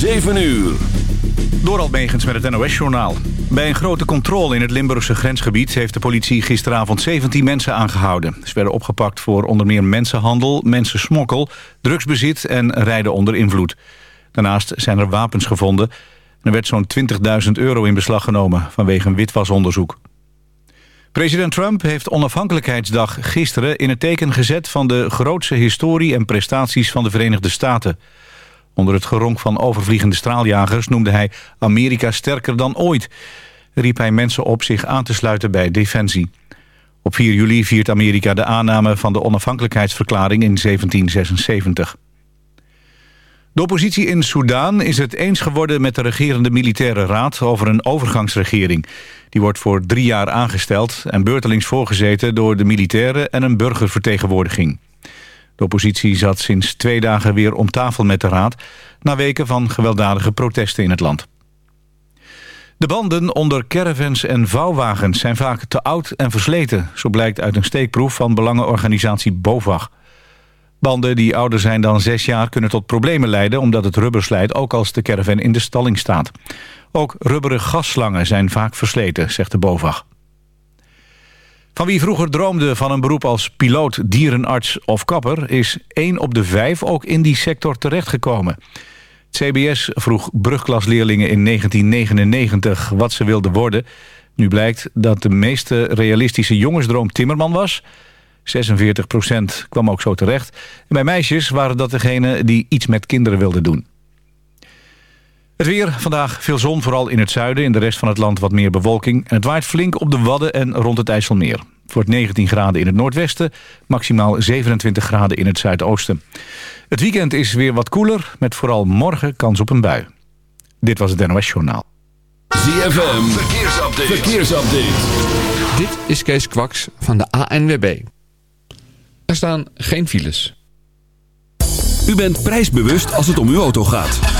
7 uur. Door Megens met het NOS-journaal. Bij een grote controle in het Limburgse grensgebied... heeft de politie gisteravond 17 mensen aangehouden. Ze werden opgepakt voor onder meer mensenhandel, mensensmokkel... drugsbezit en rijden onder invloed. Daarnaast zijn er wapens gevonden. Er werd zo'n 20.000 euro in beslag genomen... vanwege een witwasonderzoek. President Trump heeft onafhankelijkheidsdag gisteren in het teken gezet... van de grootste historie en prestaties van de Verenigde Staten... Onder het geronk van overvliegende straaljagers noemde hij Amerika sterker dan ooit. Riep hij mensen op zich aan te sluiten bij Defensie. Op 4 juli viert Amerika de aanname van de onafhankelijkheidsverklaring in 1776. De oppositie in Soedan is het eens geworden met de regerende militaire raad over een overgangsregering. Die wordt voor drie jaar aangesteld en beurtelings voorgezeten door de militairen en een burgervertegenwoordiging. De oppositie zat sinds twee dagen weer om tafel met de raad... na weken van gewelddadige protesten in het land. De banden onder caravans en vouwwagens zijn vaak te oud en versleten. Zo blijkt uit een steekproef van belangenorganisatie BOVAG. Banden die ouder zijn dan zes jaar kunnen tot problemen leiden... omdat het rubber slijt ook als de caravan in de stalling staat. Ook rubberen gasslangen zijn vaak versleten, zegt de BOVAG. Van wie vroeger droomde van een beroep als piloot, dierenarts of kapper... is één op de vijf ook in die sector terechtgekomen. Het CBS vroeg brugklasleerlingen in 1999 wat ze wilden worden. Nu blijkt dat de meeste realistische jongensdroom timmerman was... 46% kwam ook zo terecht. Bij meisjes waren dat degenen die iets met kinderen wilden doen. Het weer, vandaag veel zon, vooral in het zuiden. In de rest van het land wat meer bewolking. En het waait flink op de Wadden en rond het IJsselmeer. Het wordt 19 graden in het noordwesten, maximaal 27 graden in het zuidoosten. Het weekend is weer wat koeler, met vooral morgen kans op een bui. Dit was het NOS Journaal. ZFM, verkeersupdate. verkeersupdate. Dit is Kees Kwaks van de ANWB. Er staan geen files. U bent prijsbewust als het om uw auto gaat.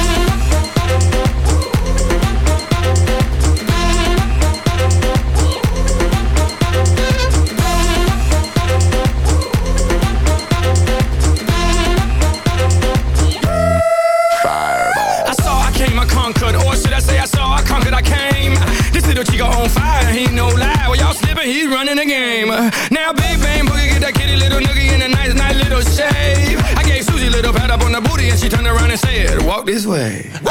this way.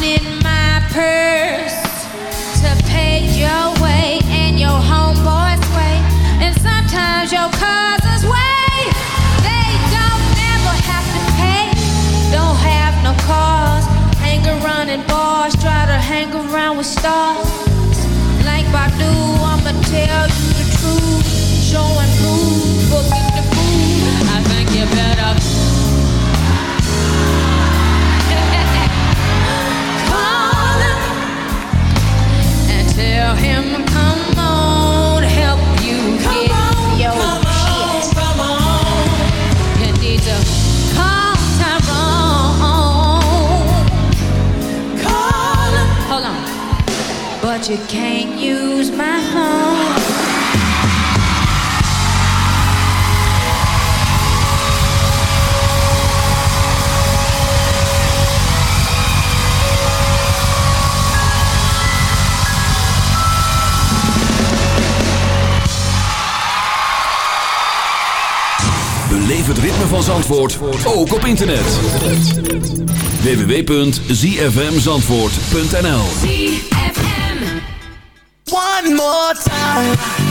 in bars, try to hang around with stars. Like Badu, I'ma tell you the truth. Show you can't use my. Beleef het ritme van Zandvoort, ook op internet. www.zfmzandvoort.nl time.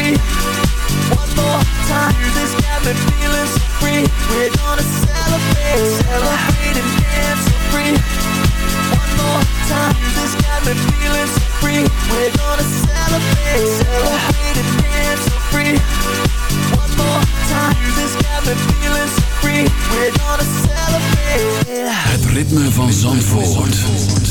One more time Music's got me feeling so free. We're gonna celebrate Celebrate and dance so free. One more time Music's got me feeling so free. We're gonna celebrate Celebrate and dance so free. One more time Music's got me feeling so free. We're gonna celebrate Het ritme van Zandvoort, Zandvoort.